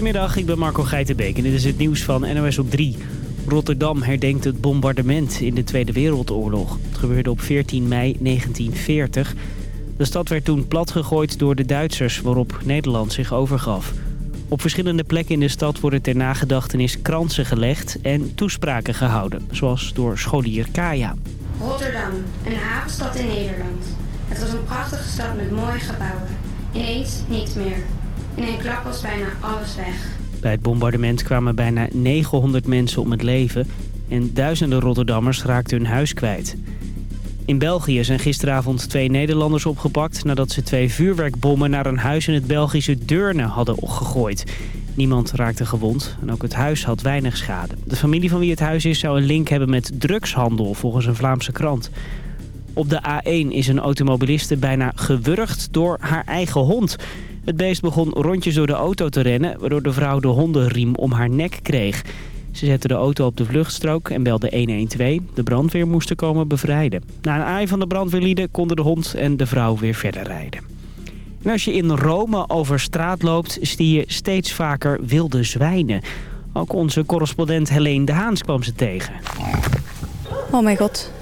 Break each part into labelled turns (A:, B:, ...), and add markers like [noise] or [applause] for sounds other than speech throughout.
A: Goedemiddag, ik ben Marco Geitenbeek en dit is het nieuws van NOS op 3. Rotterdam herdenkt het bombardement in de Tweede Wereldoorlog. Het gebeurde op 14 mei 1940. De stad werd toen platgegooid door de Duitsers, waarop Nederland zich overgaf. Op verschillende plekken in de stad worden ter nagedachtenis kransen gelegd en toespraken gehouden. Zoals door scholier Kaya.
B: Rotterdam, een havenstad in Nederland. Het was een prachtige stad met mooie gebouwen. Ineens niets meer. In een klap was bijna alles weg.
A: Bij het bombardement kwamen bijna 900 mensen om het leven... en duizenden Rotterdammers raakten hun huis kwijt. In België zijn gisteravond twee Nederlanders opgepakt... nadat ze twee vuurwerkbommen naar een huis in het Belgische Deurne hadden gegooid. Niemand raakte gewond en ook het huis had weinig schade. De familie van wie het huis is zou een link hebben met drugshandel... volgens een Vlaamse krant. Op de A1 is een automobiliste bijna gewurgd door haar eigen hond... Het beest begon rondjes door de auto te rennen... waardoor de vrouw de hondenriem om haar nek kreeg. Ze zette de auto op de vluchtstrook en belde 112. De brandweer moest komen bevrijden. Na een aai van de brandweerlieden konden de hond en de vrouw weer verder rijden. En als je in Rome over straat loopt, zie je steeds vaker wilde zwijnen. Ook onze correspondent Helene de Haans kwam ze tegen.
C: Oh mijn god.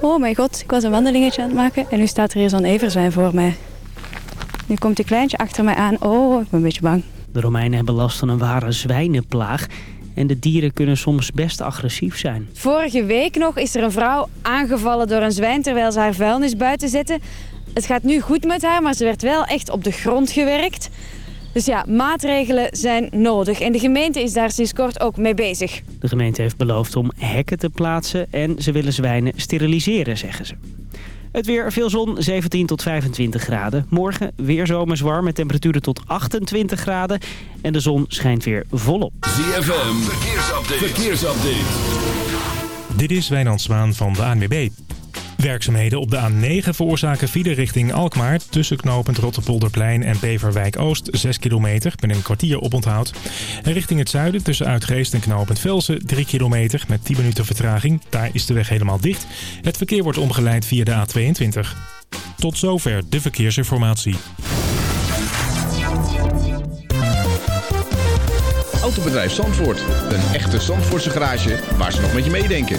C: Oh mijn god, ik was een wandelingetje aan het maken en nu staat er hier zo'n everzwijn voor mij. Nu komt een kleintje achter mij aan. Oh, ik ben een beetje bang.
A: De Romeinen hebben last van een ware zwijnenplaag. En de dieren kunnen soms best agressief zijn.
C: Vorige week nog is er een vrouw aangevallen door een zwijn terwijl ze haar vuilnis buiten zette. Het gaat nu goed met haar, maar ze werd wel echt op de grond gewerkt. Dus ja, maatregelen zijn nodig. En de gemeente is daar sinds kort ook mee bezig.
A: De gemeente heeft beloofd om hekken te plaatsen en ze willen zwijnen steriliseren, zeggen ze. Het weer, veel zon, 17 tot 25 graden. Morgen weer zomers warm met temperaturen tot 28 graden. En de zon schijnt weer volop.
D: ZFM, verkeersupdate. verkeersupdate.
E: Dit is Wijnand Zwaan van de ANWB. Werkzaamheden op de A9 veroorzaken file richting Alkmaar... tussen knooppunt Rotterpolderplein en Beverwijk-Oost 6 kilometer... met een kwartier oponthoud. En richting het zuiden tussen Uitgeest en knooppunt Velsen 3 kilometer... met 10 minuten vertraging. Daar is de weg helemaal dicht. Het verkeer wordt omgeleid via de A22. Tot zover de verkeersinformatie.
F: Autobedrijf Zandvoort. Een echte Zandvoortse garage waar ze nog met je meedenken.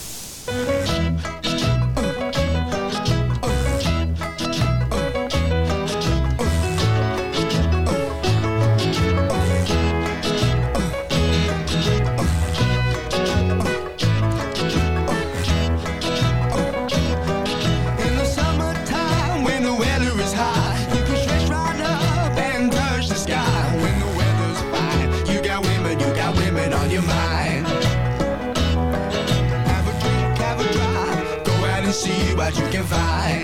G: pode quem vai.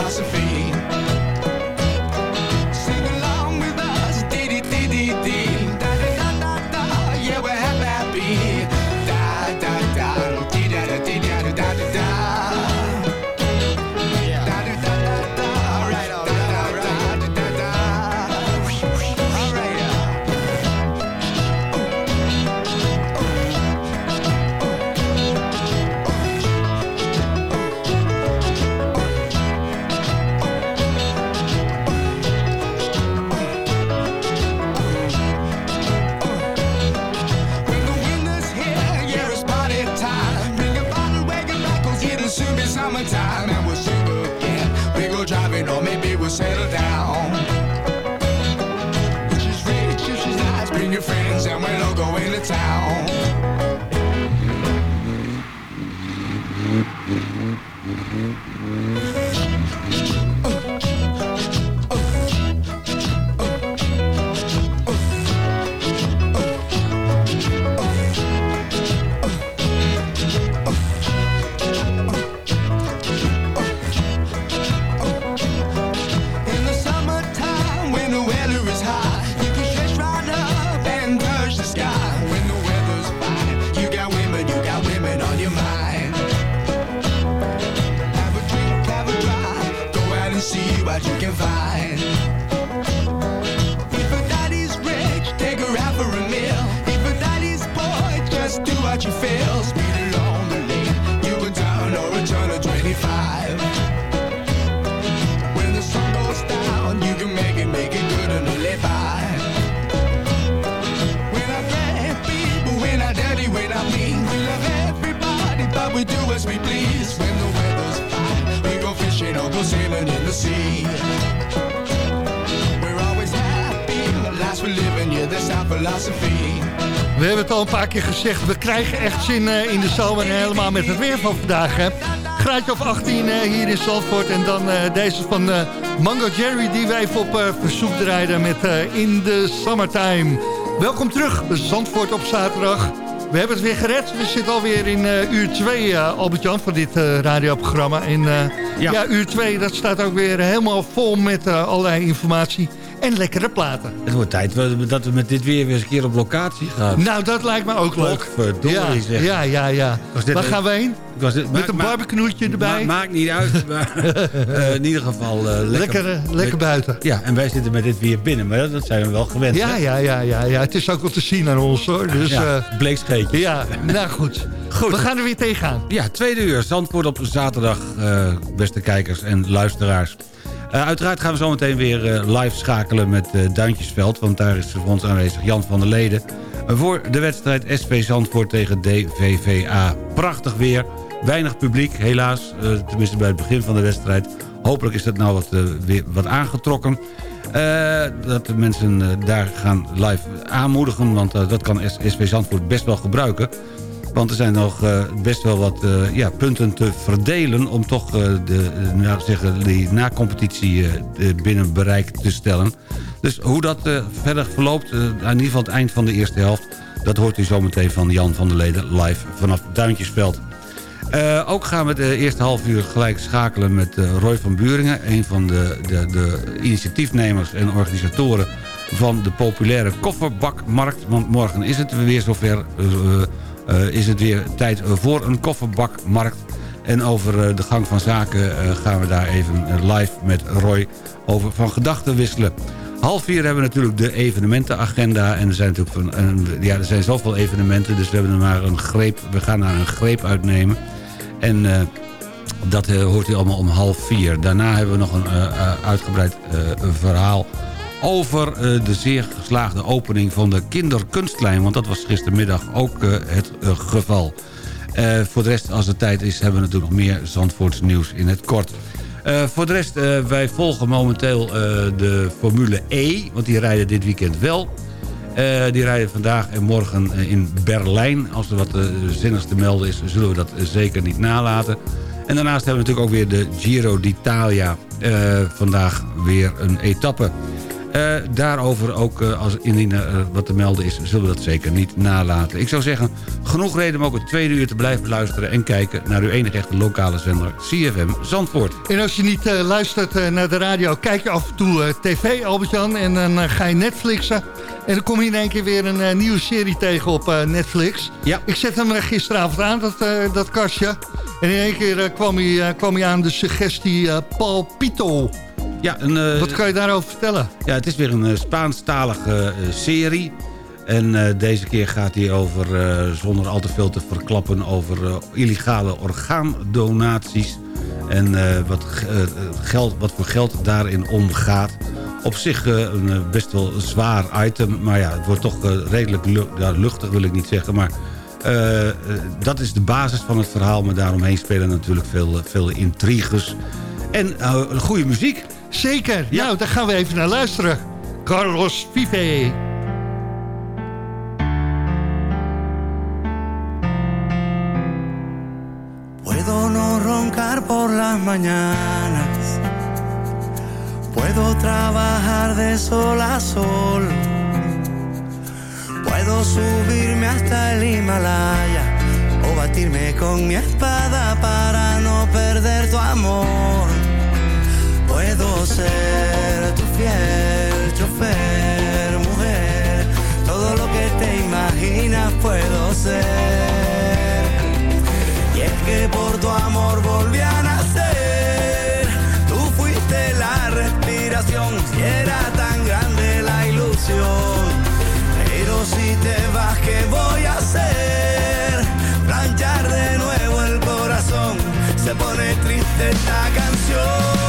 G: Philosophy. We do as we please. When the weather's fine, we go fishing or go sailing in the sea. We're always happy, the lives we live in, yeah, that's our philosophy.
H: We hebben het al een paar keer gezegd. We krijgen echt zin eh, in de zomer. En helemaal met het weer van vandaag. Hè. Graadje of 18 eh, hier in Zandvoort. En dan eh, deze van Mango Jerry. Die wij even op verzoek draaiden met In the Summertime. Welkom terug. Zandvoort op zaterdag. We hebben het weer gered. We zitten alweer in eh, uur 2, Albert-Jan, van dit eh, radioprogramma. En eh, ja.
I: Ja.
H: uur 2, dat staat ook weer helemaal vol met eh, allerlei informatie. En lekkere platen.
I: Het wordt tijd dat we met dit weer weer eens een keer op locatie gaan.
H: Nou, dat lijkt me ook leuk.
I: Potverdorie,
H: ja,
I: zeg.
H: ja, ja, ja. Waar gaan we heen?
I: Dit-
H: Met een
I: maak-
H: barbecue erbij?
I: ma- maakt niet uit, maar [laughs] eh, in ieder geval eh, lekker,
H: lekker, lekker buiten.
I: Ja, en wij zitten met dit weer binnen, maar dat, dat zijn we wel gewend.
H: Ja,
I: hè?
H: ja, ja, ja, ja. Het is ook wel te zien aan ons hoor. Dus
I: ja,
H: ja,
I: bleekscheetje.
H: ja nou goed.
I: Goed.
H: We gaan er weer tegenaan.
I: Ja, tweede uur. Zandvoort op zaterdag, beste kijkers en luisteraars. Eh, uiteraard gaan we zo meteen weer eh, live schakelen met eh, Duintjesveld... want daar is voor ons aanwezig Jan van der Leden... voor de wedstrijd SV Zandvoort tegen DVVA. Prachtig weer, weinig publiek, helaas. tenminste bij het begin van de wedstrijd. Hopelijk is dat nou wat, weer wat aangetrokken. Dat de mensen daar gaan live aanmoedigen... want dat kan SV Zandvoort best wel gebruiken... Want er zijn nog eh, best wel wat eh, ja, punten te verdelen... om toch eh, de, nou, zeggen, die na-competitie binnen bereik te stellen. Dus hoe dat verder verloopt, eh, in ieder geval het eind van de eerste helft... dat hoort u zometeen van Jan van der Leden live vanaf Duintjesveld. Ook gaan we de eerste half uur gelijk schakelen met Roy van Buringen... een van de, de, de initiatiefnemers en organisatoren van de populaire kofferbakmarkt. Want morgen is het weer zover... eh, is het weer tijd voor een kofferbakmarkt. En over eh, de gang van zaken eh, gaan we daar even live met Roy over van gedachten wisselen. Half vier hebben we natuurlijk de evenementenagenda. En er zijn natuurlijk ja, er zijn zoveel evenementen, dus we hebben er maar een greep. We gaan daar een greep uitnemen. En dat hoort u allemaal om half vier. Daarna hebben we nog een uitgebreid verhaal over eh, de zeer geslaagde opening van de kinderkunstlijn. Want dat was gistermiddag ook eh, het eh, geval. Voor de rest, als het tijd is, hebben we natuurlijk nog meer Zandvoorts nieuws in het kort. Voor de rest, wij volgen momenteel de Formule E. Want die rijden dit weekend wel. Die rijden vandaag en morgen in Berlijn. Als er wat zinnigs te melden is, zullen we dat zeker niet nalaten. En daarnaast hebben we natuurlijk ook weer de Giro d'Italia. Vandaag weer een etappe. Eh, daarover ook, eh, als indien eh, wat te melden is, zullen we dat zeker niet nalaten. Ik zou zeggen, genoeg reden om ook het tweede uur te blijven luisteren... en kijken naar uw enige echte lokale zender, CFM Zandvoort.
H: En als je niet luistert naar de radio, kijk je af en toe tv, Albert-Jan. En dan ga je Netflixen. En dan kom je in één keer weer een nieuwe serie tegen op Netflix.
I: Ja.
H: Ik zet hem gisteravond aan, dat, dat kastje. En in één keer kwam, hij, kwam hij aan de suggestie Paul Pito.
I: Ja, een, eh,
H: Wat kan je daarover vertellen?
I: Ja, het is weer een eh, Spaanstalige eh, serie. En deze keer gaat hij over, zonder al te veel te verklappen... over illegale orgaandonaties. En wat, ge- geld, wat voor geld daarin omgaat. Op zich een best wel zwaar item. Maar ja, het wordt toch redelijk luchtig, wil ik niet zeggen. Maar dat is de basis van het verhaal, maar daaromheen spelen natuurlijk veel, veel intriges. En eh, goede muziek.
H: Zeker. Nou, daar gaan we even naar luisteren. Carlos Vive.
J: Puedo no roncar por las mañanas. Puedo trabajar de sol a sol. Puedo subirme hasta el Himalaya o batirme con mi espada para no perder tu amor. Puedo ser tu fiel chofer, mujer. Todo lo que te imaginas puedo ser. Y es que por tu amor volví a nacer. Tú fuiste la respiración. Si era tan grande la ilusión. Pero si te vas, ¿qué voy a hacer? Planchar de nuevo el corazón. Se pone triste esta canción.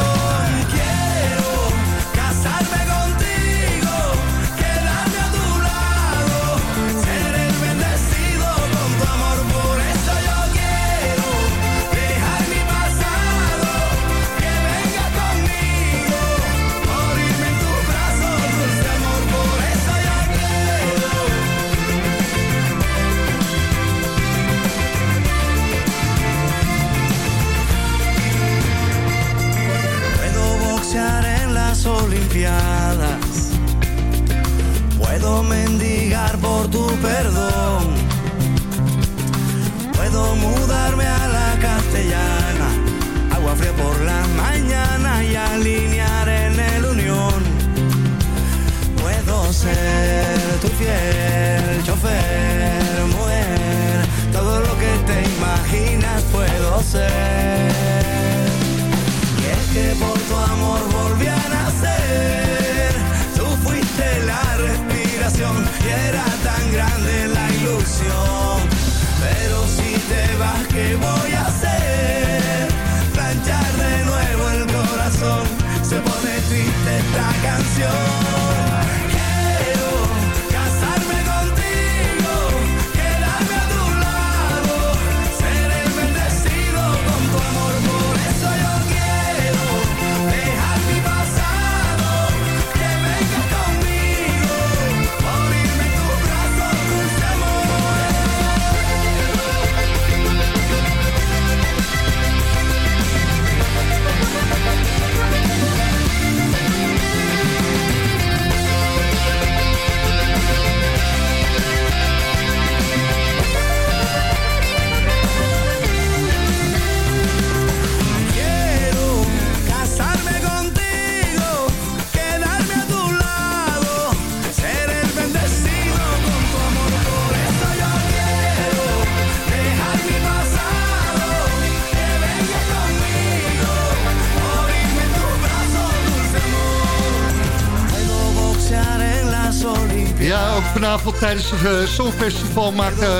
H: Vanavond tijdens het eh, Songfestival maakt eh,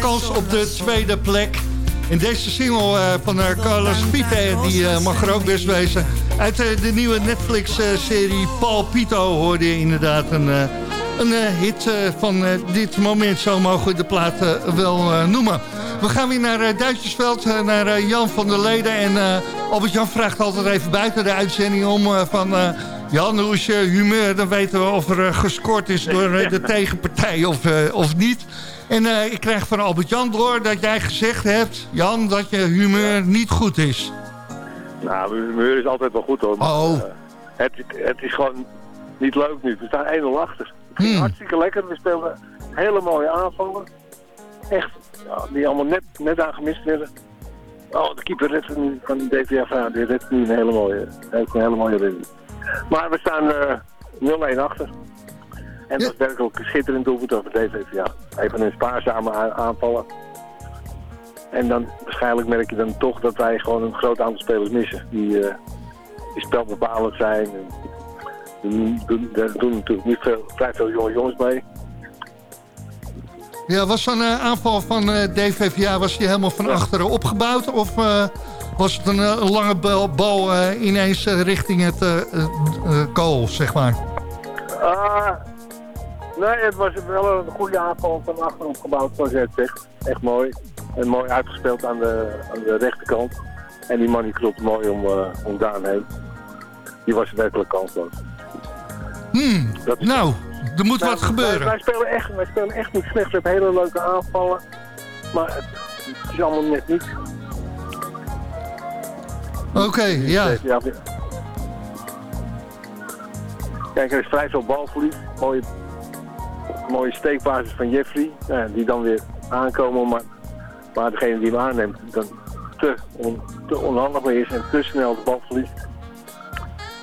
H: kans op de tweede plek. En deze single eh, van Carlos Pipe, die mag er ook best wezen. Uit de nieuwe Netflix-serie Paul Pito hoorde je inderdaad een, een hit van dit moment. Zo mogen we de plaat wel noemen. We gaan weer naar Duitsersveld, naar Jan van der Leden. En Albert-Jan vraagt altijd even buiten de uitzending om van... Jan, hoe is je humeur? Dan weten we of er eh, gescoord is door eh, de tegenpartij of, eh, of niet. En ik krijg van Albert-Jan door dat jij gezegd hebt... Jan, dat je humeur niet goed is.
K: Nou, mijn humeur is altijd wel goed hoor. maar,
H: Oh.
K: het, het is gewoon niet leuk nu. We staan 1-0 achter. Het ging hartstikke lekker. We speelden hele mooie aanvallen. Echt, ja, die allemaal net, net aan gemist werden. Oh, de keeper redt van de DVFA, die redt nu een hele mooie, heeft een hele mooie redding. Maar we staan eh 0-1 achter. En dat is werkelijk een schitterend doelpunt over DVVA. Even een spaarzame aanvallen. En dan waarschijnlijk merk je dan toch dat wij gewoon een groot aantal spelers missen. Die, eh die spelbepalend zijn. En, daar doen natuurlijk niet veel, vrij veel jonge jongens mee.
H: Ja, was zo'n eh, aanval van eh, DVVA was die helemaal van achteren opgebouwd? Of was het een, eh, een lange bal, bal eh, ineens eh, richting het goal, zeg maar?
K: Ah, Nee, het was wel een goede aanval van achter opgebouwd, zoals jij het zegt. Echt mooi. En mooi uitgespeeld aan de, aan de rechterkant. En die man die klopt mooi om, uh, om Daan heen. Die was werkelijk kansloos.
L: Hmm, nou, er moet
K: Nou,
L: wat gebeuren.
K: Wij, wij, spelen echt, wij spelen echt niet slecht. We hebben hele leuke aanvallen. Maar het, het is allemaal net niet.
L: Oké, ja.
K: Ja, Kijk, er is vrij veel balverlies. Mooie, mooie steekbasis van Jeffrey. Ja, die dan weer aankomen. Maar, maar degene die hem aanneemt dan te, on, te onhandig mee is en te snel de bal verliest.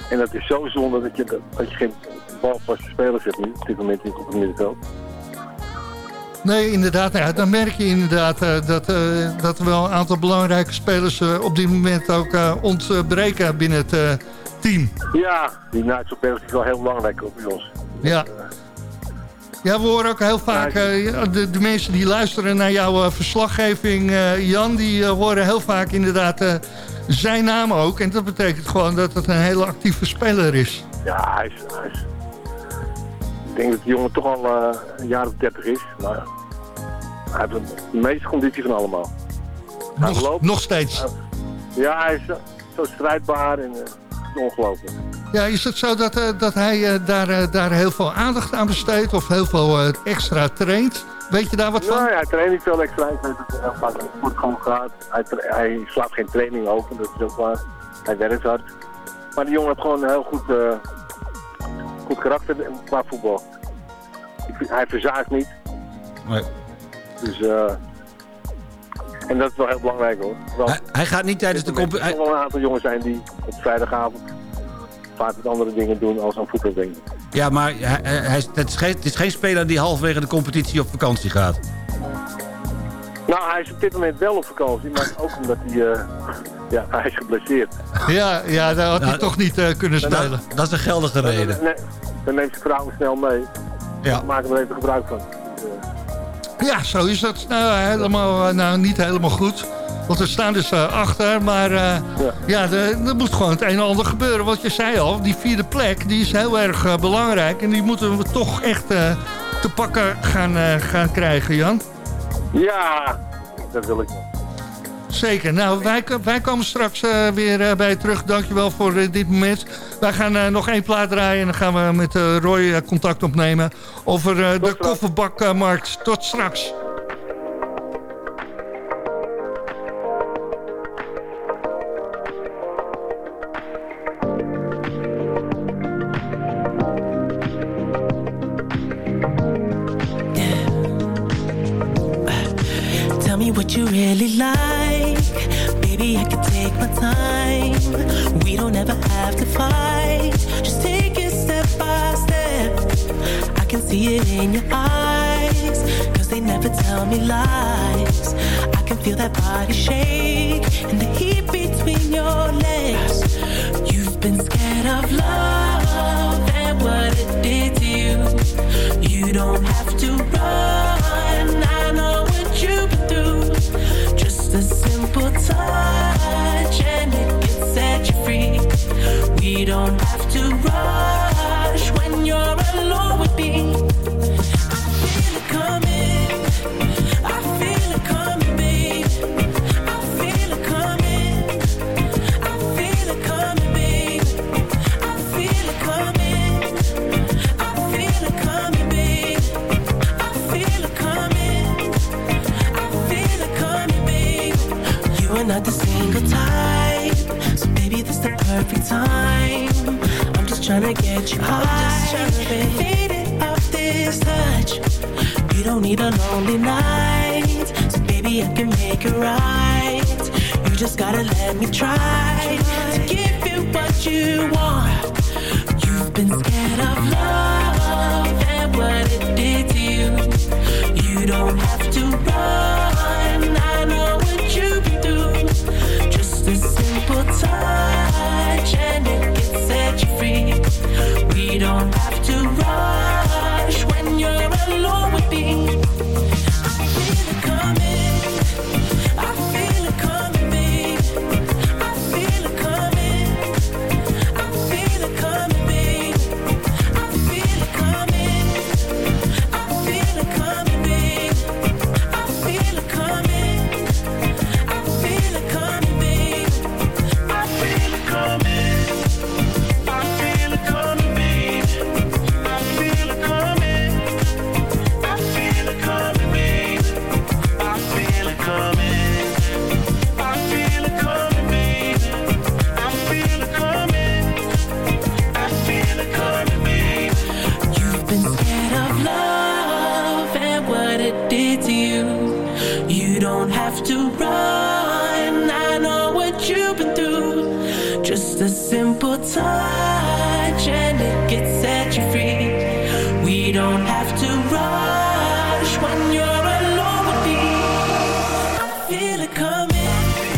K: En dat is zo zonde dat je, dat je geen balvaste spelers hebt nu. Op dit moment niet op het middenveld.
L: Nee, inderdaad. Nou ja, dan merk je inderdaad eh, dat, eh, dat er wel een aantal belangrijke spelers eh, op dit moment ook ontbreken binnen het team.
K: Ja, die Nigel is wel heel belangrijk ook bij ons.
L: Ja. Ja, we horen ook heel vaak, de, de mensen die luisteren naar jouw verslaggeving, Jan, die horen heel vaak inderdaad zijn naam ook. En dat betekent gewoon dat het een hele actieve speler is.
K: Ja, hij is, hij is... Ik denk dat die jongen toch al een jaar of 30 is. Maar hij heeft de- meeste conditie van allemaal. Hij
L: Nog,
K: loopt.
L: nog steeds.
K: Ja, hij is zo, strijdbaar en eh, ongelooflijk.
L: Ja, is het zo dat, eh, dat hij eh, daar, daar heel veel aandacht aan besteedt of heel veel eh, extra traint? Weet je daar wat van?
K: Nee, hij traint niet veel extra. Hij heel vaak naar de sportgang gaat. Hij, hij slaat geen training open, dat is ook waar. Hij werkt hard. Maar die jongen heeft gewoon een heel goed, eh, goed karakter qua voetbal. Ik vind- hij verzaakt niet.
I: Nee.
K: Dus, eh en dat is wel heel belangrijk hoor.
I: Hij, hij gaat niet tijdens de
K: er
I: competitie...
K: zullen wel een aantal jongens zijn die op vrijdagavond vaak wat andere dingen doen als aan voetbal denken.
I: Ja, maar hij, hij, het, is geen, het is geen speler die halverwege de competitie op vakantie gaat.
K: Nou, hij is op dit moment wel op vakantie, maar ook omdat hij, eh, ja, hij is geblesseerd.
L: Ja, ja daar had hij
I: Nou,
L: toch niet eh, kunnen
I: Nou,
L: spelen.
I: dat is een geldige reden.
K: Nee, dan neemt zijn vrouw hem snel mee.
I: Ja.
K: We maken er even gebruik van.
L: Ja, zo is dat. Nou, helemaal, eh, nou, niet helemaal goed. Want we staan dus eh, achter, maar eh, ja, er moet gewoon het een en ander gebeuren. Wat je zei al, die vierde plek, die is heel erg belangrijk. En die moeten we toch echt te pakken gaan, gaan krijgen, Jan.
K: ja, dat wil ik wel.
L: Zeker. Nou, wij, wij komen straks eh, weer eh, bij je terug. Dankjewel voor eh, dit moment. Wij gaan nog één plaat draaien en dan gaan we met Roy contact opnemen over de kofferbakmarkt. Tot straks.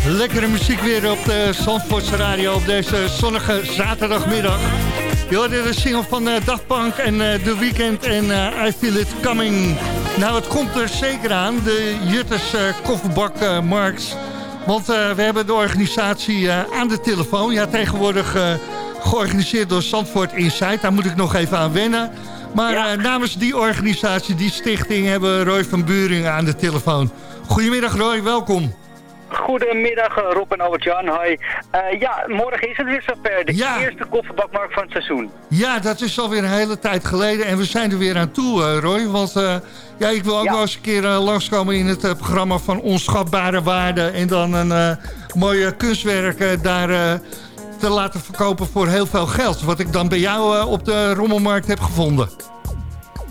H: Lekkere muziek weer op de Zandvoortse radio op deze zonnige zaterdagmiddag. Je hoorde de single van Punk en eh, The Weeknd en eh, I Feel It Coming. Nou, het komt er zeker aan, de Jutters uh, Kofferbakmarkt. Want uh, we hebben de organisatie uh, aan de telefoon. Ja, tegenwoordig uh, georganiseerd door Zandvoort Insight. Daar moet ik nog even aan wennen. Maar ja. namens die organisatie, die stichting, hebben we Roy van Buring aan de telefoon. Goedemiddag Roy, welkom.
M: Goedemiddag Rob en Albert-Jan, hoi. Uh, ja, morgen is het weer zover. De
H: Ja.
M: eerste kofferbakmarkt van het seizoen.
H: Ja, dat is alweer een hele tijd geleden. En we zijn er weer aan toe, uh, Roy. Want uh, ja, ik wil ook
M: Ja.
H: wel eens een keer uh, langskomen in het uh, programma van Onschatbare Waarde. En dan een uh, mooie kunstwerk uh, daar uh, te laten verkopen voor heel veel geld. Wat ik dan bij jou uh, op de rommelmarkt heb gevonden.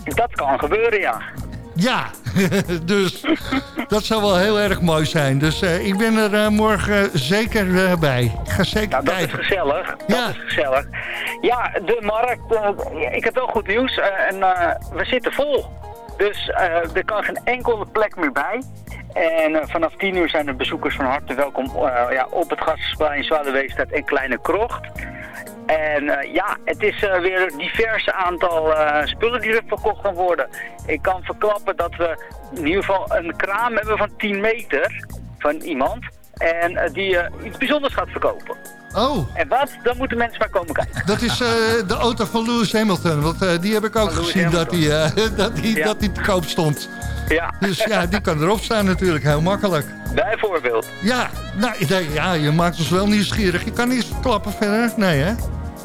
M: Dat kan gebeuren, ja.
H: Ja, [laughs] dus dat zou wel heel erg mooi zijn. Dus uh, ik ben er uh, morgen zeker uh, bij. Ik ga zeker
M: Nou, dat is gezellig. Dat
H: Ja.
M: is gezellig. Ja, de markt. eh, ik heb wel goed nieuws. eh, en eh, we zitten vol. Dus eh, er kan geen enkele plek meer bij. En eh, vanaf 10 uur zijn de bezoekers van harte welkom eh, ja, op het Gasthuisplein, Zwaluweestad en Kleine Krocht. En ja, het is weer een divers aantal spullen die er verkocht gaan worden. Ik kan verklappen dat we in ieder geval een kraam hebben van 10 meter van iemand. En eh, die eh, iets bijzonders gaat verkopen.
H: Oh,
M: En wat? Dan moeten mensen maar komen kijken.
H: dat is eh, de auto van Lewis Hamilton. Want die heb ik ook gezien dat die, [laughs] dat, die,
M: Ja.
H: dat die te koop stond.
M: Ja,
H: Dus ja, die kan erop staan natuurlijk. Heel makkelijk.
M: bijvoorbeeld.
H: Ja, nou, ik denk, ja, je maakt ons wel nieuwsgierig. Je kan niet klappen verder? Nee, hè?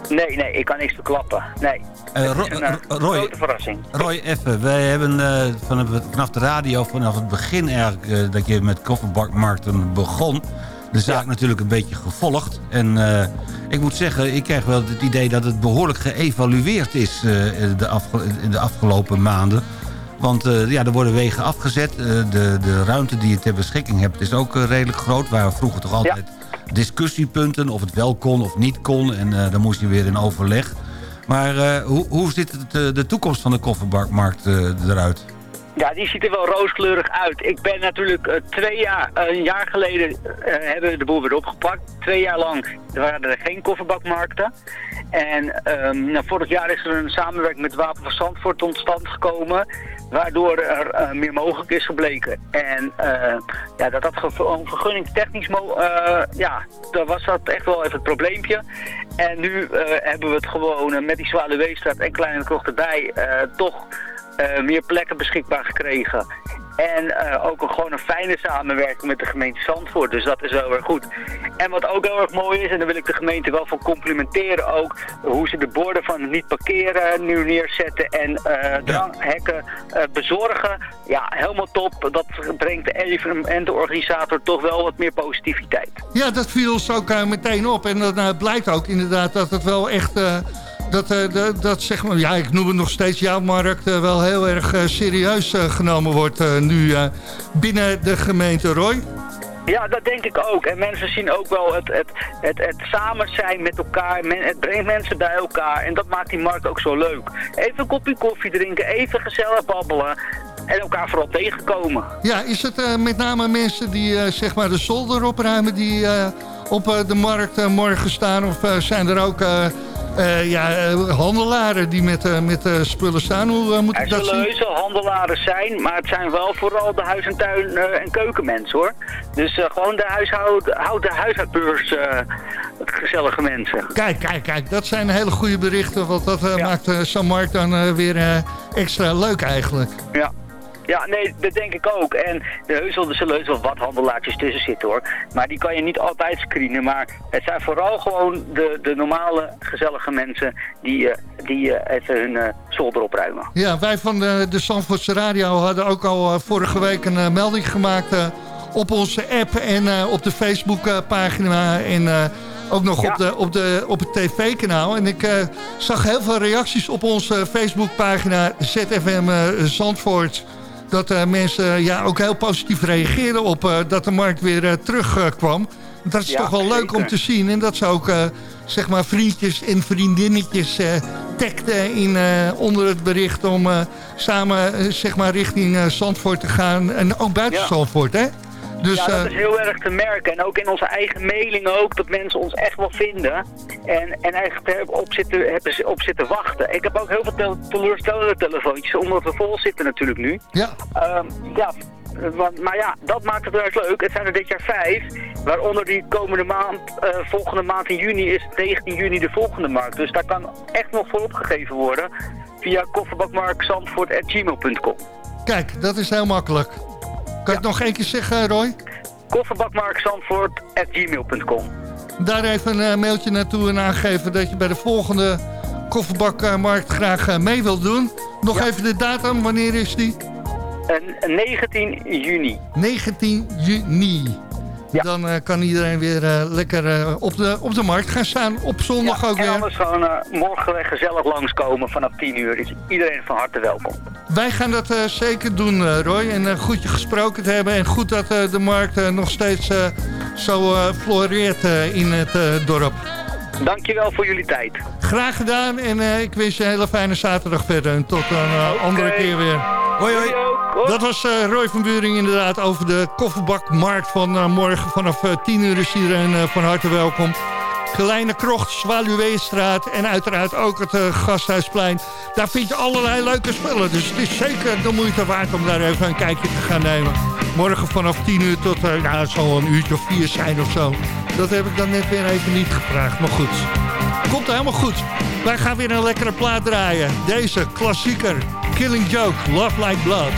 M: Nee, nee, ik kan niks verklappen. Nee. Het
I: Ro-
M: is een eh,
I: Ro- Roy-
M: grote verrassing.
I: Roy, even. Wij hebben eh, vanaf, vanaf de radio, vanaf het begin eigenlijk, dat je met kofferbakmarkten begon, de zaak natuurlijk een beetje gevolgd. En ik moet zeggen, ik krijg wel het idee dat het behoorlijk geëvalueerd is de, afge- in de afgelopen maanden. Want ja, er worden wegen afgezet. De, de ruimte die je ter beschikking hebt is ook redelijk groot. Waar vroeger toch altijd discussiepunten of het wel kon of niet kon. En eh, dan moest je weer in overleg. Maar eh, hoe, hoe ziet het, eh, de toekomst van de koffermarkt eh, eruit?
M: Ja, die ziet er wel rooskleurig uit. Ik ben natuurlijk twee jaar, een jaar geleden hebben we de boel weer opgepakt. Twee jaar lang waren er geen kofferbakmarkten. En ehm, nou, vorig jaar is er een samenwerking met Wapen van Zandvoort tot stand gekomen. Waardoor er eh, meer mogelijk is gebleken. En eh, ja, dat dat ge- vergunningstechnisch, mo- eh, ja, daar was dat echt wel even het probleempje. En nu hebben we het gewoon met die Zwaluweestraat en Kleine Krocht erbij toch meer plekken beschikbaar gekregen. En eh, ook een, gewoon een fijne samenwerking met de gemeente Zandvoort. Dus dat is wel erg goed. En wat ook heel erg mooi is, en daar wil ik de gemeente wel voor complimenteren ook, hoe ze de borden van niet parkeren nu neerzetten en eh dranghekken eh, bezorgen. Ja, helemaal top. Dat brengt de evenementenorganisator toch wel wat meer positiviteit.
H: Ja, dat viel ons ook meteen op. En uh, blijkt ook inderdaad dat het wel echt... Uh, dat, dat, dat zeg maar, ja, ik noem het nog steeds jouw markt, wel heel erg serieus genomen wordt nu binnen de gemeente Roy.
M: Ja, dat denk ik ook. En mensen zien ook wel het, het, het, het samen zijn met elkaar. Men, het brengt mensen bij elkaar. En dat maakt die markt ook zo leuk. Even een kopje koffie drinken, even gezellig babbelen. En elkaar vooral tegenkomen.
H: Ja, is het uh, met name mensen die uh, zeg maar de zolder opruimen... die uh, op de markt morgen staan? Of zijn er ook... ja, handelaren die met, met spullen staan, hoe moet ik dat zien?
M: Er zullen handelaren zijn, maar het zijn wel vooral de huis- en tuin- en keukenmensen hoor. Dus gewoon de huishouden, de huishoudbeurs, gezellige mensen.
H: Kijk, kijk, kijk, dat zijn hele goede berichten, want dat ja. maakt zo'n markt dan weer extra leuk eigenlijk.
M: Ja. Ja, nee, dat denk ik ook. En de heuzel, er zullen heus wel wat handelaartjes tussen zitten hoor. Maar die kan je niet altijd screenen. Maar het zijn vooral gewoon de, de normale, gezellige mensen die, uh, die uh, even hun uh, zolder opruimen.
H: Ja, wij van de, de Zandvoortse Radio hadden ook al vorige week een melding gemaakt op onze app en op de Facebookpagina en ook nog ja. op, de, op, de, op het tv-kanaal. En ik uh, zag heel veel reacties op onze Facebookpagina ZFM uh, Zandvoort. Dat uh, mensen ja, ook heel positief reageerden op dat de markt weer terugkwam. dat is ja, toch wel leuk om te zien. En dat ze ook zeg maar vriendjes en vriendinnetjes tagt in, onder het bericht... om samen zeg maar richting Zandvoort te gaan. En ook buiten
M: Ja.
H: Zandvoort, hè? Dus,
M: ja, dat
H: eh,
M: is heel erg te merken. En ook in onze eigen mailing ook, dat mensen ons echt wel vinden. En, en echt hebben op, zitten, hebben ze op zitten wachten. Ik heb ook heel veel tel- teleurstellende telefoontjes, omdat we vol zitten natuurlijk nu.
H: Ja.
M: Ehm, ja, want, maar ja, dat maakt het juist leuk. Het zijn er dit jaar vijf. Waaronder die komende maand, eh, volgende maand in juni is 19 juni de volgende markt. Dus daar kan echt nog voor opgegeven worden via kofferbakmarkzandvoort.gmail.com.
H: Kijk, dat is heel makkelijk. Kan je het nog één keer zeggen, Roy?
M: Kofferbakmarkzandvoort.gmail.com
H: Daar even een eh, mailtje naartoe en aangeven dat je bij de volgende kofferbakmarkt graag eh, mee wilt doen. Nog even de datum, wanneer is die?
M: En 19 juni.
H: 19 juni. Dan eh, kan iedereen weer eh, lekker eh, op, de, op de markt gaan staan. Op zondag ook
M: en
H: weer.
M: anders gewoon morgen weer gezellig langskomen vanaf 10 uur. Is iedereen van harte welkom.
H: Wij gaan dat zeker doen, Roy. En goed je gesproken te hebben. En goed dat de markt nog steeds zo floreert in het dorp.
M: Dankjewel voor jullie tijd.
H: Graag gedaan. En eh, ik wens je een hele fijne zaterdag verder. En tot een eh, andere keer weer.
I: Hoi, hoi.
H: Dat was eh, Roy van Buring inderdaad over de kofferbakmarkt van morgen. Vanaf eh, 10 uur is iedereen eh, van harte welkom. Kleine Krocht, Zwaluweestraat en uiteraard ook het Gasthuisplein. Daar vind je allerlei leuke spullen. Dus het is zeker de moeite waard om daar even een kijkje te gaan nemen. Morgen vanaf 10 uur tot, nou, het zal een uurtje of vier zijn of zo. Dat heb ik dan net weer even niet gevraagd, maar goed. Komt helemaal goed. Wij gaan weer een lekkere plaat draaien. Deze klassieker, Killing Joke, Love Like Blood.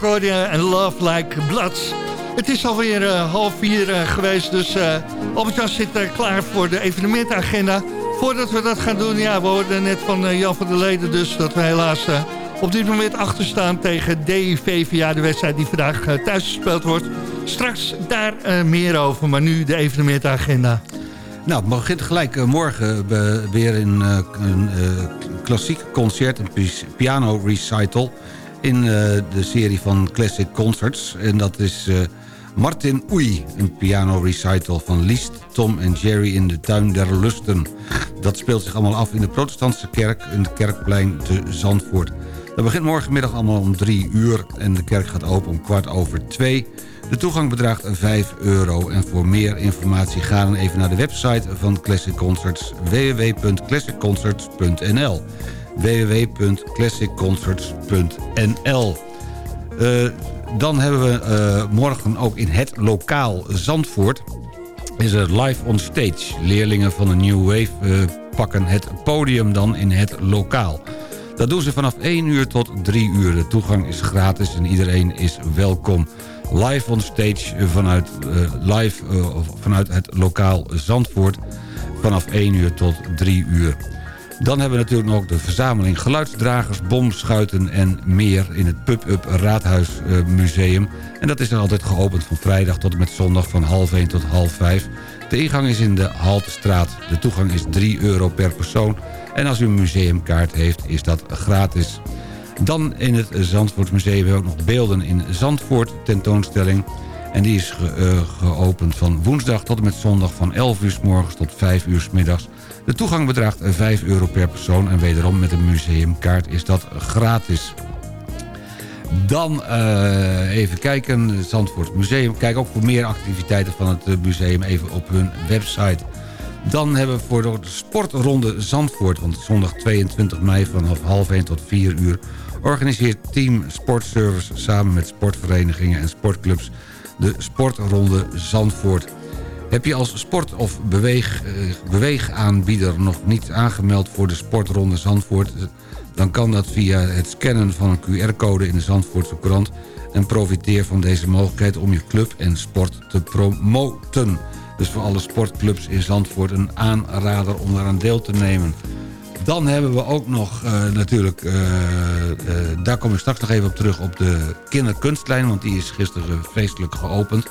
H: Hoor je en Love Like Blood. Het is alweer uh, half vier uh, geweest, dus uh, Albert-Jan zit klaar voor de evenementagenda. Voordat we dat gaan doen, ja, we hoorden net van Jan van der Leden dus... dat we helaas op dit moment achterstaan tegen DIVVA, de wedstrijd die vandaag thuis gespeeld wordt. Straks daar meer over, maar nu de evenementagenda.
I: Nou, het begint gelijk morgen weer een klassiek concert, een piano recital in de serie van Classic Concerts. En dat is Martin Oei, een piano recital van Liest, Tom en Jerry in de Tuin der Lusten. Dat speelt zich allemaal af in de protestantse kerk in het kerkplein te Zandvoort. Dat begint morgenmiddag allemaal om drie uur en de kerk gaat open om kwart over twee. De toegang bedraagt 5 euro en voor meer informatie ga dan even naar de website van Classic Concerts www.classicconcerts.nl www.classicconcerts.nl uh, dan hebben we uh, morgen ook in het lokaal Zandvoort... is er live on stage. Leerlingen van de New Wave uh, pakken het podium dan in het lokaal. Dat doen ze vanaf 1 uur tot 3 uur. De toegang is gratis en iedereen is welkom. Live on stage vanuit, live, vanuit het lokaal Zandvoort... vanaf 1 uur tot 3 uur. Dan hebben we natuurlijk nog de verzameling geluidsdragers, bomschuiten en meer... in het Pub-Up Raadhuismuseum. En dat is dan altijd geopend van vrijdag tot en met zondag van half 1 tot half 5. De ingang is in de Haltestraat. De toegang is 3 euro per persoon. En als u een museumkaart heeft, is dat gratis. Dan in het Zandvoortsmuseum hebben we ook nog beelden in Zandvoort tentoonstelling. En die is ge, uh, geopend van woensdag tot en met zondag van 11 uur s morgens tot 5 uur s middags. De toegang bedraagt 5 euro per persoon en wederom met een museumkaart is dat gratis. Dan uh, even kijken, Zandvoort Museum. Kijk ook voor meer activiteiten van het eh, museum even op hun website. Dan hebben we voor de sportronde Zandvoort... want zondag 22 mei vanaf half 1 tot 4 uur... organiseert Team Sportservice samen met sportverenigingen en sportclubs... de sportronde Zandvoort... Heb je als sport- of beweeg, eh, beweegaanbieder nog niet aangemeld voor de sportronde Zandvoort... dan kan dat via het scannen van een QR-code in de Zandvoortse krant... en profiteer van deze mogelijkheid om je club en sport te promoten. Dus voor alle sportclubs in Zandvoort een aanrader om daar aan deel te nemen. Dan hebben we ook nog uh, natuurlijk, uh, uh, daar kom ik straks nog even op terug... op de kinderkunstlijn, want die is gisteren feestelijk geopend...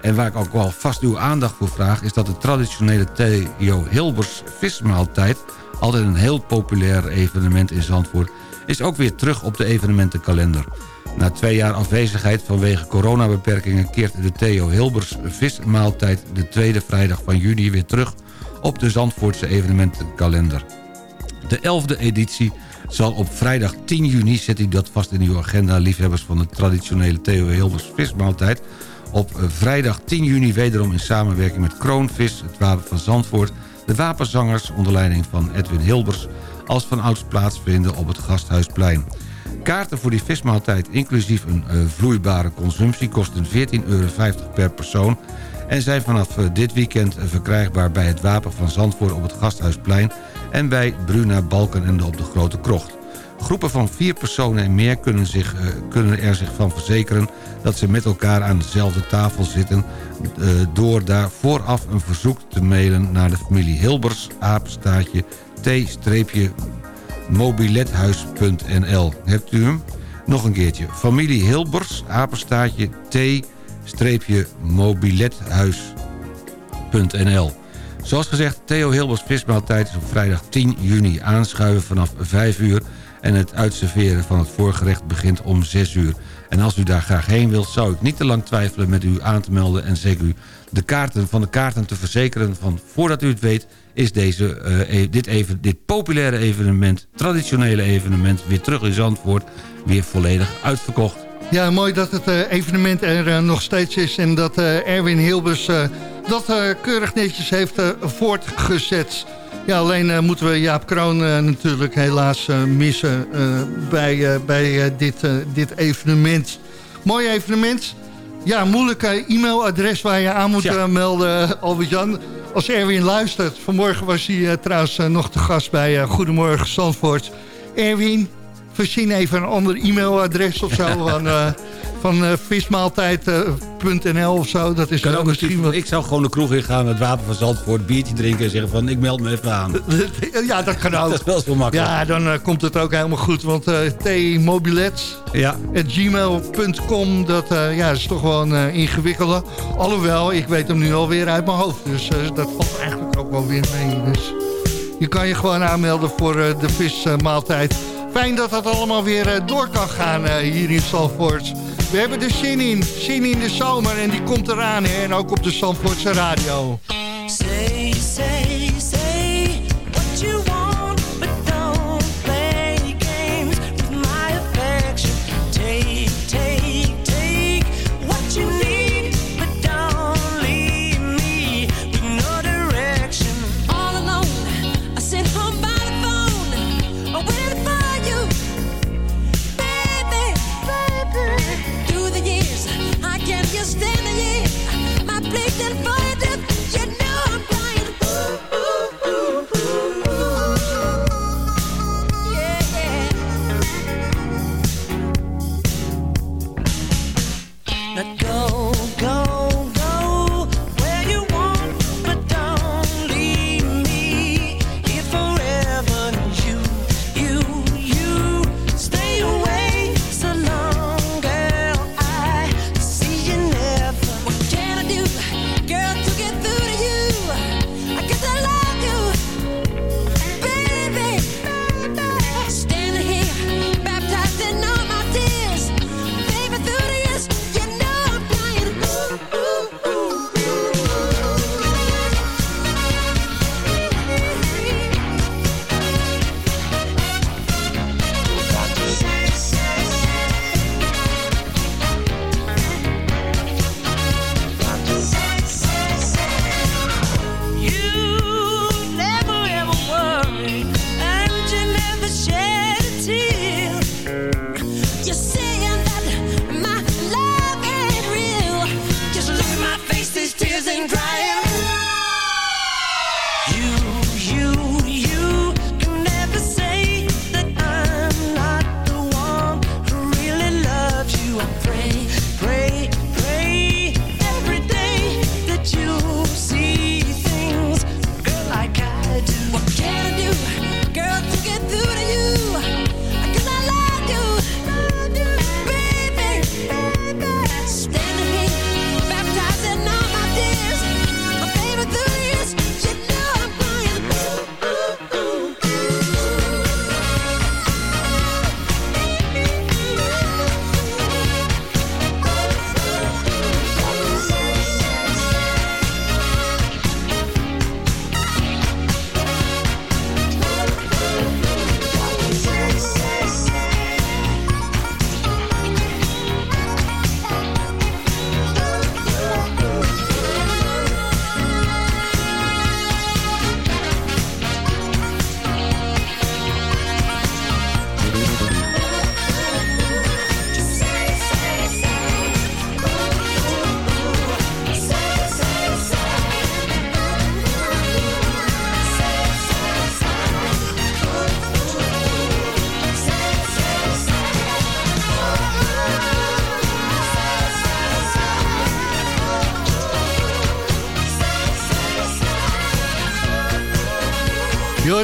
I: En waar ik ook wel vast uw aandacht voor vraag... is dat de traditionele Theo Hilbers vismaaltijd... altijd een heel populair evenement in Zandvoort... is ook weer terug op de evenementenkalender. Na twee jaar afwezigheid vanwege coronabeperkingen... keert de Theo Hilbers vismaaltijd de tweede vrijdag van juni weer terug... op de Zandvoortse evenementenkalender. De elfde editie zal op vrijdag 10 juni... zet u dat vast in uw agenda, liefhebbers van de traditionele Theo Hilbers vismaaltijd. Op vrijdag 10 juni wederom in samenwerking met Kroonvis, het Wapen van Zandvoort... de wapenzangers onder leiding van Edwin Hilbers... als van ouds plaatsvinden op het Gasthuisplein. Kaarten voor die vismaaltijd inclusief een uh, vloeibare consumptie... kosten 14,50 euro per persoon... en zijn vanaf uh, dit weekend verkrijgbaar bij het Wapen van Zandvoort op het Gasthuisplein... en bij Bruna Balkenende op de Grote Krocht. Groepen van vier personen en meer kunnen, zich, uh, kunnen er zich van verzekeren... dat ze met elkaar aan dezelfde tafel zitten... Uh, door daar vooraf een verzoek te mailen naar de familie Hilbers... apenstaatje t-mobilethuis.nl. Hebt u hem? Nog een keertje. Familie Hilbers, apenstaatje t-mobilethuis.nl. Zoals gezegd, Theo Hilbers vismaaltijd is op vrijdag 10 juni. Aanschuiven vanaf 5 uur en het uitserveren van het voorgerecht begint om 6 uur. En als u daar graag heen wilt, zou ik niet te lang twijfelen met u aan te melden... en zeker u de kaarten van de kaarten te verzekeren van voordat u het weet... is deze, uh, dit, even, dit populaire evenement, traditionele evenement... weer terug in Zandvoort, weer volledig uitverkocht.
H: Ja, mooi dat het uh, evenement er uh, nog steeds is... en dat Erwin Hilbers dat keurig netjes heeft voortgezet... Ja, alleen moeten we Jaap Kroon natuurlijk helaas missen bij, bij dit, dit evenement. Mooi evenement. Ja, moeilijk e-mailadres waar je aan moet ja. melden, Albert-Jan. Als Erwin luistert. Vanmorgen was hij trouwens nog te gast bij Goedemorgen Zandvoort. Erwin, voorzien even een ander e-mailadres of zo. van, [laughs]
L: van eh, vismaaltijd.nl of zo. Dat is
I: Kan ook
L: misschien wel...
I: Ik zou gewoon de kroeg ingaan met Wapen van Zandvoort, biertje drinken en zeggen van ik meld me even aan. [laughs]
L: Ja, dat kan ook.
I: Dat is wel zo makkelijk.
L: Ja, dan eh, komt het ook helemaal goed. Want eh tmobilet,
I: Ja.
L: gmail.com, dat eh, ja, is toch wel een eh, ingewikkelde. Alhoewel, ik weet hem nu alweer uit mijn hoofd. Dus eh, dat valt eigenlijk ook wel weer mee. Dus je kan je gewoon aanmelden voor eh, de vismaaltijd. Fijn dat dat allemaal weer eh, door kan gaan eh, hier in Zandvoort. We hebben er zin in. Zin in de zomer en die komt eraan. Hè, en ook op de Zandvoortse radio.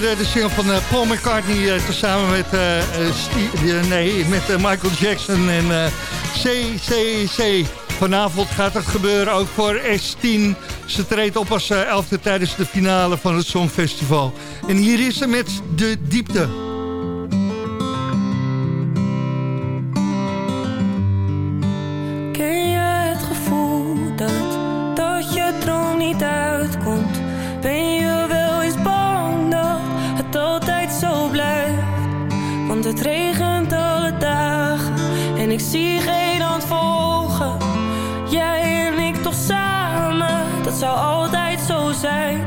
L: De single van eh, Paul McCartney eh, tezamen met, eh, nee, met Michael Jackson en CCC. Vanavond gaat het gebeuren ook voor S10. Ze treedt op als elfde tijdens de finale van het Songfestival. En hier is ze met De Diepte.
N: Ik zie geen hand volgen. Jij en ik toch samen, dat zou altijd zo zijn.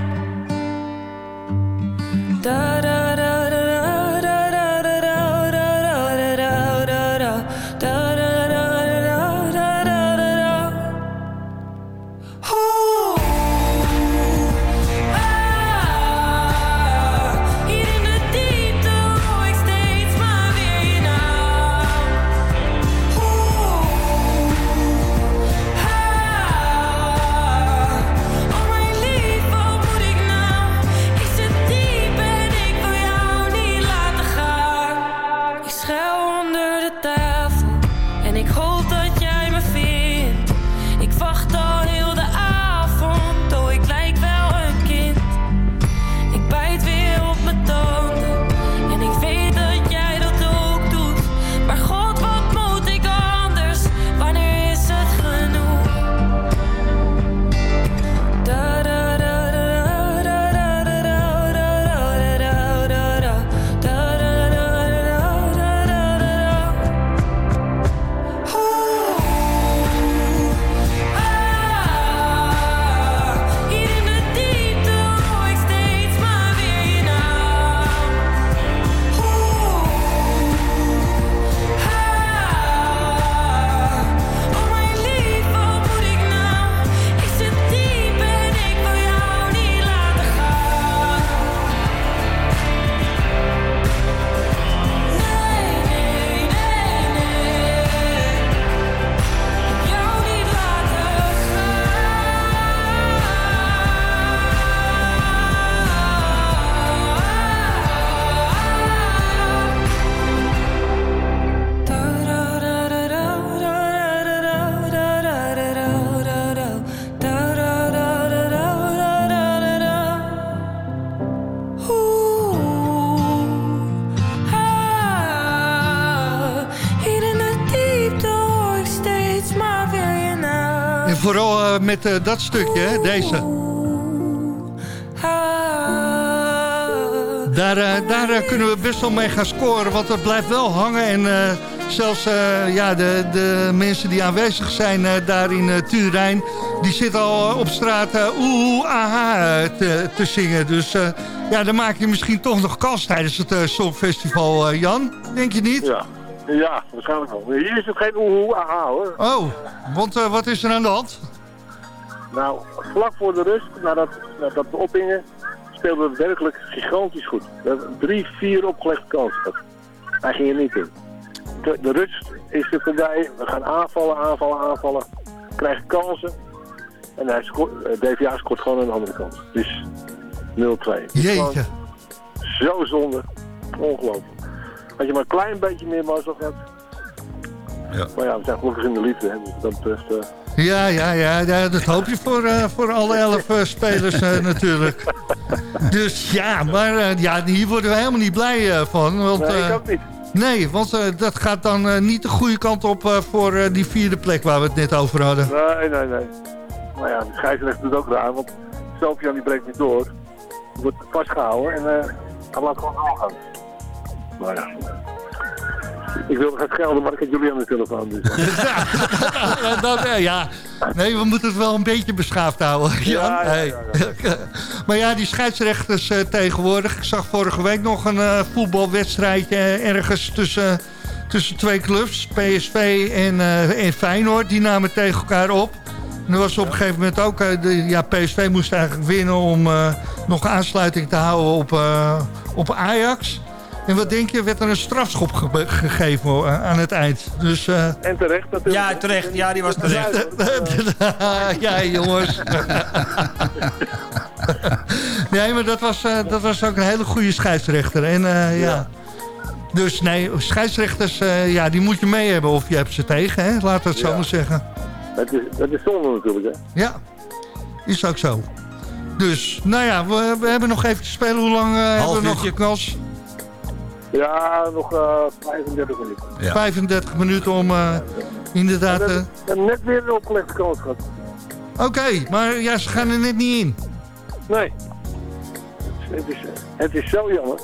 H: Met eh, dat stukje, hè, deze. Daar, eh, daar eh, kunnen we best wel mee gaan scoren, want het blijft wel hangen. En zelfs ja, de, de mensen die aanwezig zijn daar in Turijn... die zitten al op straat eh, oeh, aha eh, te, te zingen. Dus ja, dan maak je misschien toch nog kans tijdens het Songfestival, Jan. Denk je niet?
K: Ja. Ja, waarschijnlijk wel. Hier is het geen oehoe, aha hoor.
H: Oh, want wat is er aan de hand?
K: Nou, vlak voor de rust, nadat, nadat we ophingen, speelden we werkelijk gigantisch goed. We hebben drie, vier opgelegde kansen gehad. Hij ging er niet in. De, de rust is er voorbij. We gaan aanvallen, aanvallen, aanvallen. Krijgen kansen. En hij scoort, eh, DVA scoort gewoon aan de andere kant. Dus 0-2.
H: Jeetje.
K: Zo zonde. Ongelooflijk. Had je maar een klein beetje meer mazzel gehad.
I: Ja.
K: Maar ja, we zijn gelukkig in de liefde. Hè, dus dat betreft... eh,
H: Ja, ja, ja, ja, dat hoop je voor, eh, voor alle elf eh, spelers eh, natuurlijk. Dus ja, maar ja, hier worden we helemaal niet blij van. Want,
K: Nee, ik ook niet.
H: Nee, want dat gaat dan niet de goede kant op voor die vierde plek waar we het net over hadden.
K: Nee, nee, nee. Maar ja, de scheidsrechter doet ook raar, want Sofian die breekt niet door. Die wordt vastgehouden en hij laat gewoon doorgaan. Maar ja. Ik wilde gaan schelden, maar ik heb jullie aan de telefoon. Dus. [laughs]
H: Ja, dat, eh, ja, nee, we moeten het wel een beetje beschaafd houden. Jan.
K: Ja,
H: Hey. [laughs] maar ja, die scheidsrechters eh, tegenwoordig. Ik zag vorige week nog een eh, voetbalwedstrijdje eh, ergens tussen, tussen twee clubs. PSV en, eh, en Feyenoord. Die namen tegen elkaar op. En er was op een gegeven moment ook... eh, de, ja, PSV moest eigenlijk winnen om eh, nog aansluiting te houden op, eh, op Ajax. En wat denk je, werd er een strafschop ge- gegeven aan het eind. Dus, eh,
K: En terecht natuurlijk.
I: Ja, terecht. Ja, die was terecht.
H: ja, [laughs] jongens. [laughs] nee, maar dat was, eh, dat was ook een hele goede scheidsrechter. En eh, ja. Dus nee, scheidsrechters, eh, ja, die moet je mee hebben of je hebt ze tegen, hè? We het zo
K: Ja.
H: maar zeggen.
K: Het is, het is zonde natuurlijk, hè.
H: Ja, is ook zo. Dus, nou ja, we, we hebben nog even te spelen. Hoe lang eh, hebben we nog
I: uurtje.
H: kans?
K: Ja, nog eh 35 minuten.
I: Ja.
H: 35 minuten om eh, inderdaad... Eh,
K: hebben net weer een opgelegde kans gehad.
H: Oké, maar ja, ze gaan er net niet in.
K: Nee. Het is, het is zo jammer.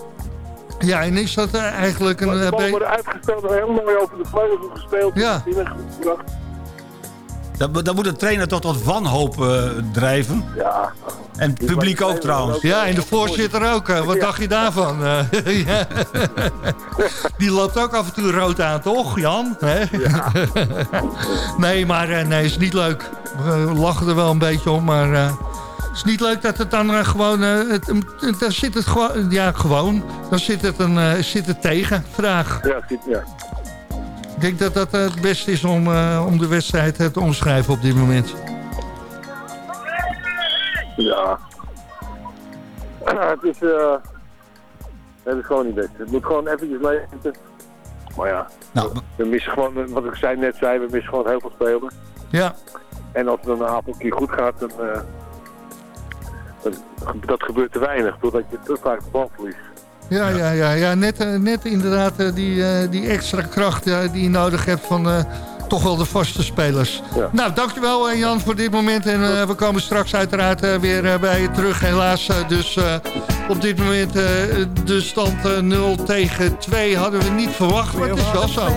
H: Ja, en is dat eigenlijk een...
K: De
H: eh,
K: bal worden uitgespeeld en heel mooi over de vleugels gespeeld.
H: Ja.
I: Dan, dan moet de trainer toch tot wanhoop eh, drijven.
K: Ja.
I: En het publiek ook trouwens.
H: Ja, en de voorzitter ook. eh, Wat dacht je daarvan? [laughs] Eh, [laughs] ja. Die loopt ook af en toe rood aan, toch, Jan? Hè? [laughs] nee, maar eh, nee, is niet leuk. We lachen er wel een beetje om, maar... eh, het is niet leuk dat het dan gewoon... eh, het, het- dan zit het gewoon... Ja, gewoon. Dan zit het, een, eh, zit het tegen, vraag.
K: Ja, zit- ja.
H: Ik denk dat dat eh, het beste is om, eh, om de wedstrijd eh, te omschrijven op dit moment.
K: Ja. het is, het is gewoon niet best. Het moet gewoon eventjes leven. Maar ja,
I: Nou,
K: we missen gewoon, wat ik zei, net zei, we missen gewoon heel veel spelers.
H: Ja,
K: En als het dan een aantal keer goed gaat, dan, dan- dat gebeurt te weinig, doordat je te vaak de bal verliest.
H: Ja, ja, ja, ja. Net, eh, net inderdaad eh, die, eh, die extra kracht die je nodig hebt van eh, toch wel de vaste spelers.
K: Ja.
H: Nou, dankjewel Jan voor dit moment. En eh, we komen straks uiteraard weer bij je terug, helaas. Dus eh, op dit moment de stand eh, 0 tegen 2 hadden we niet verwacht, maar het is wel zo.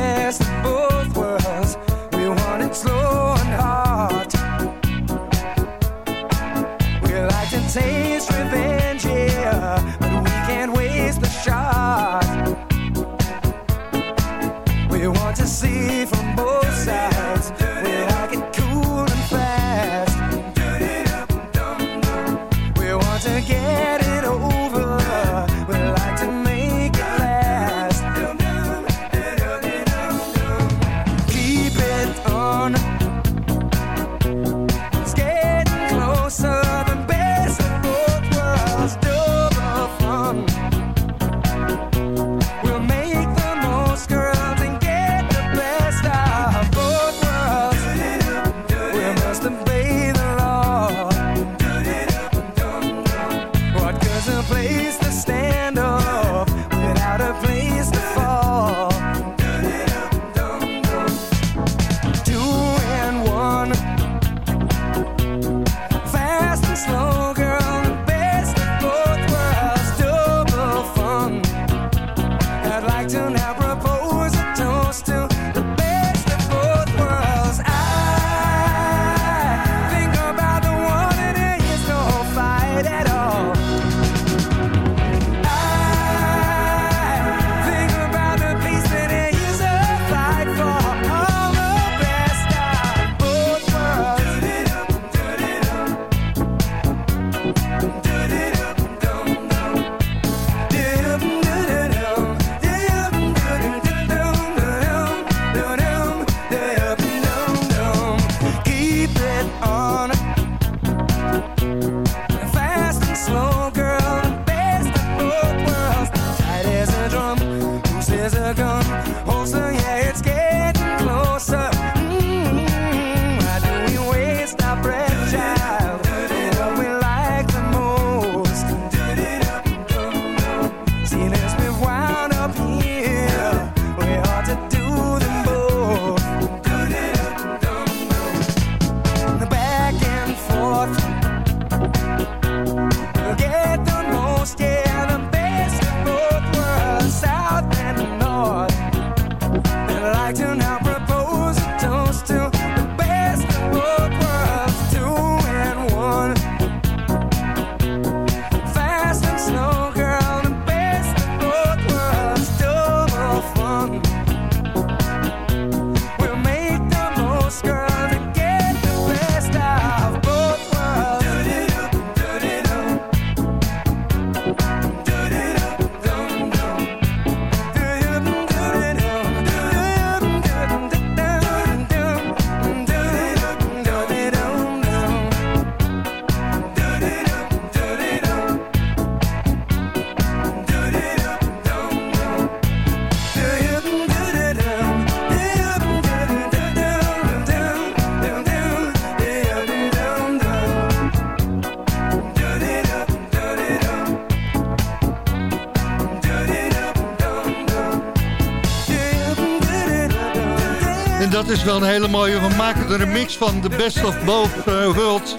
H: Dat is wel een hele mooie. We maken er een mix van, The Best of Both uh, Worlds.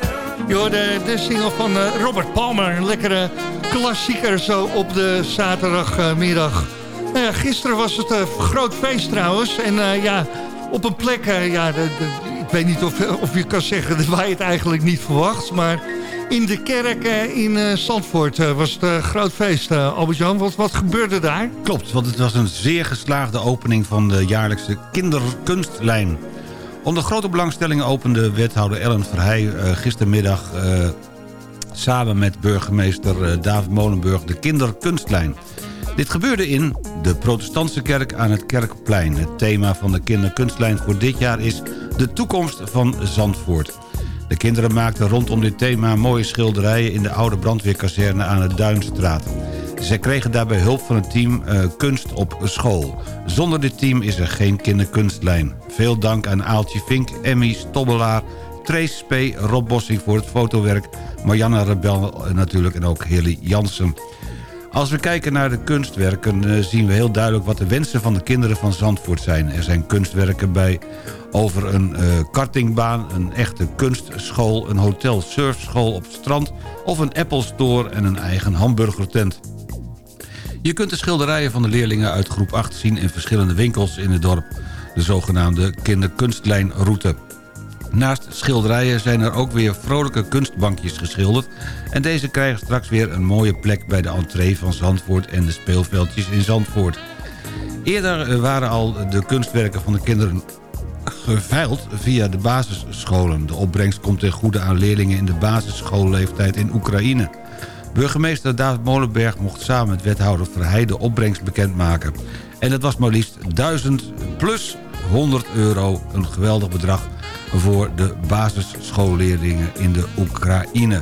H: Je de single van uh, Robert Palmer. Een lekkere klassieker zo op de zaterdagmiddag. Nou gisteren was het een groot feest trouwens. En uh, ja, op een plek, ja, ik weet niet of, of je kan zeggen [laughs] waar je het eigenlijk niet verwacht. Maar in de kerk in Zandvoort was het een groot feest. Albert-Jan, wat, wat gebeurde daar?
I: Klopt, want het was een zeer geslaagde opening van de jaarlijkse kinderkunstlijn. Onder grote belangstelling opende wethouder Ellen Verheij gistermiddag... Samen met burgemeester David Molenburg de kinderkunstlijn. Dit gebeurde in de protestantse kerk aan het Kerkplein. Het thema van de kinderkunstlijn voor dit jaar is... de toekomst van Zandvoort. De kinderen maakten rondom dit thema mooie schilderijen... in de oude brandweerkazerne aan de Duinstraat. Zij kregen daarbij hulp van het team uh, Kunst op School. Zonder dit team is er geen kinderkunstlijn. Veel dank aan Aaltje Vink, Emmy Stobbelaar... Trace Spee, Rob Bossing voor het fotowerk... Marianne Rebel natuurlijk en ook Hilly Jansen. Als we kijken naar de kunstwerken uh, zien we heel duidelijk... wat de wensen van de kinderen van Zandvoort zijn. Er zijn kunstwerken bij over een uh, kartingbaan, een echte kunstschool... een hotel surfschool op het strand... of een Apple Store en een eigen hamburgertent. Je kunt de schilderijen van de leerlingen uit groep 8 zien... in verschillende winkels in het dorp. De zogenaamde kinderkunstlijnroute. Naast schilderijen zijn er ook weer vrolijke kunstbankjes geschilderd... en deze krijgen straks weer een mooie plek bij de entree van Zandvoort... en de speelveldjes in Zandvoort. Eerder waren al de kunstwerken van de kinderen geveild via de basisscholen. De opbrengst komt ten goede aan leerlingen in de basisschoolleeftijd in Oekraïne. Burgemeester David Molenberg mocht samen met wethouder Verheij de opbrengst bekendmaken. En dat was maar liefst 1000 plus 100 euro. Een geweldig bedrag voor de basisschoolleerlingen in de Oekraïne.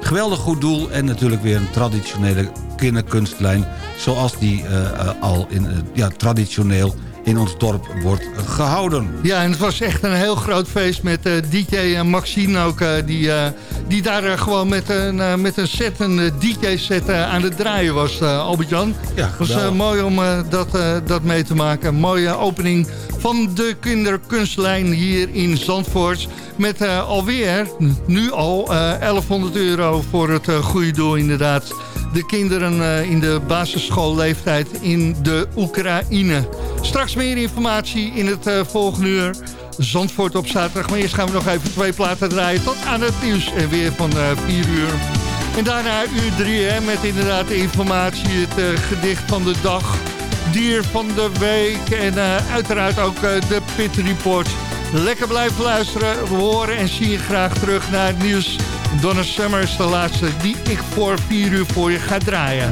I: Geweldig goed doel en natuurlijk weer een traditionele kinderkunstlijn... zoals die uh, al in, uh, ja, traditioneel in ons dorp wordt gehouden.
H: Ja, en het was echt een heel groot feest met uh, DJ Maxine ook... Uh, die, uh, die daar gewoon met een, met een set, een DJ-set aan het draaien was, Albert-Jan. Ja, Het was mooi om dat, dat mee te maken. Een mooie opening van de kinderkunstlijn hier in Zandvoort... met alweer, nu al, 1100 euro voor het goede doel inderdaad de kinderen in de basisschoolleeftijd in de Oekraïne. Straks meer informatie in het uh, volgende uur. Zandvoort op zaterdag. Maar eerst gaan we nog even twee platen draaien tot aan het nieuws. En weer van uh, 4 uur. En daarna uur 3 hè, met inderdaad de informatie, het gedicht van de dag. Dier van de week en uiteraard ook de Pit Report. Lekker blijven luisteren. Horen en zien je graag terug naar het nieuws. Donna Summer is de laatste die ik voor 4 uur voor je ga draaien.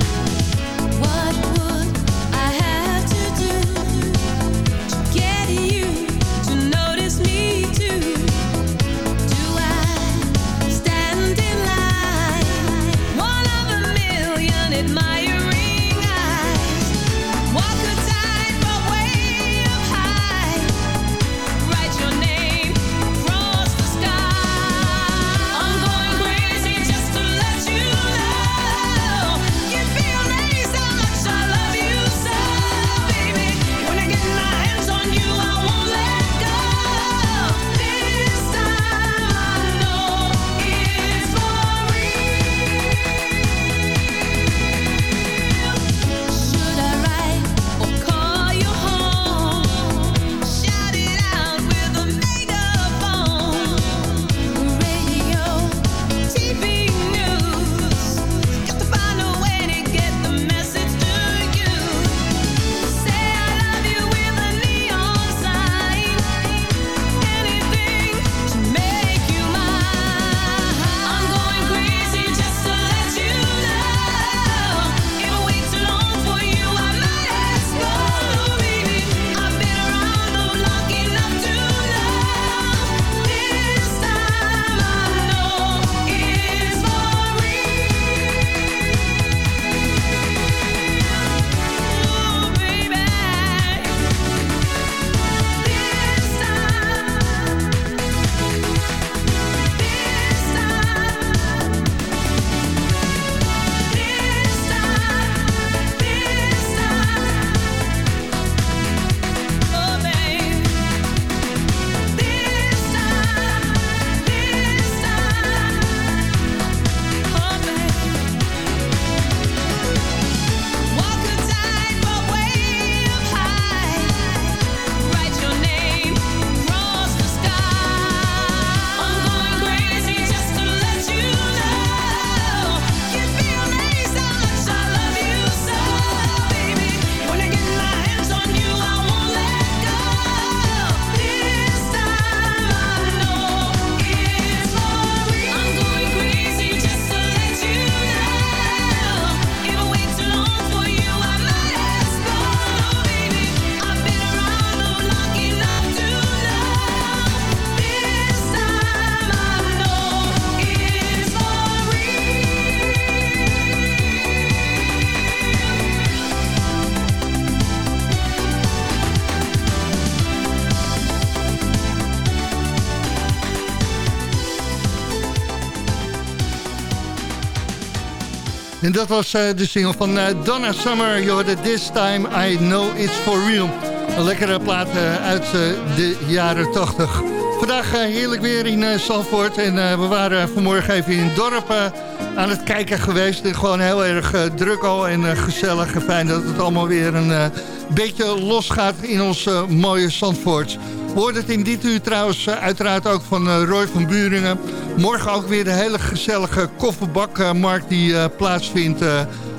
O: En dat was eh, de single van eh, Donna Summer. Je hoorde This Time I Know It's For Real. Een lekkere plaat eh, uit de jaren 80. Vandaag heerlijk weer in Zandvoort. En we waren vanmorgen even in het dorp aan het kijken geweest. En gewoon heel erg druk al en gezellig. En fijn dat het allemaal weer een beetje losgaat in ons mooie Zandvoort. Hoorden het in dit uur trouwens uiteraard ook van Roy van Buringen. Morgen ook weer de hele gezellige kofferbakmarkt die plaatsvindt...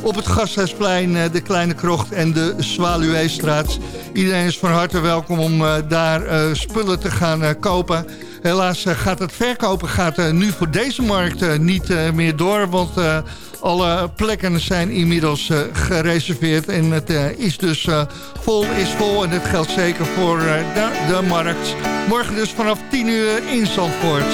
O: op het Gasthuisplein, de Kleine Krocht en de Zwaluweestraat. Iedereen is van harte welkom om daar spullen te gaan kopen... Helaas gaat het verkopen gaat, nu voor deze markt niet meer door. Want alle plekken zijn inmiddels gereserveerd. En het is dus vol is vol. En dat geldt zeker voor de, de markt. Morgen dus vanaf 10 uur in Zandvoort.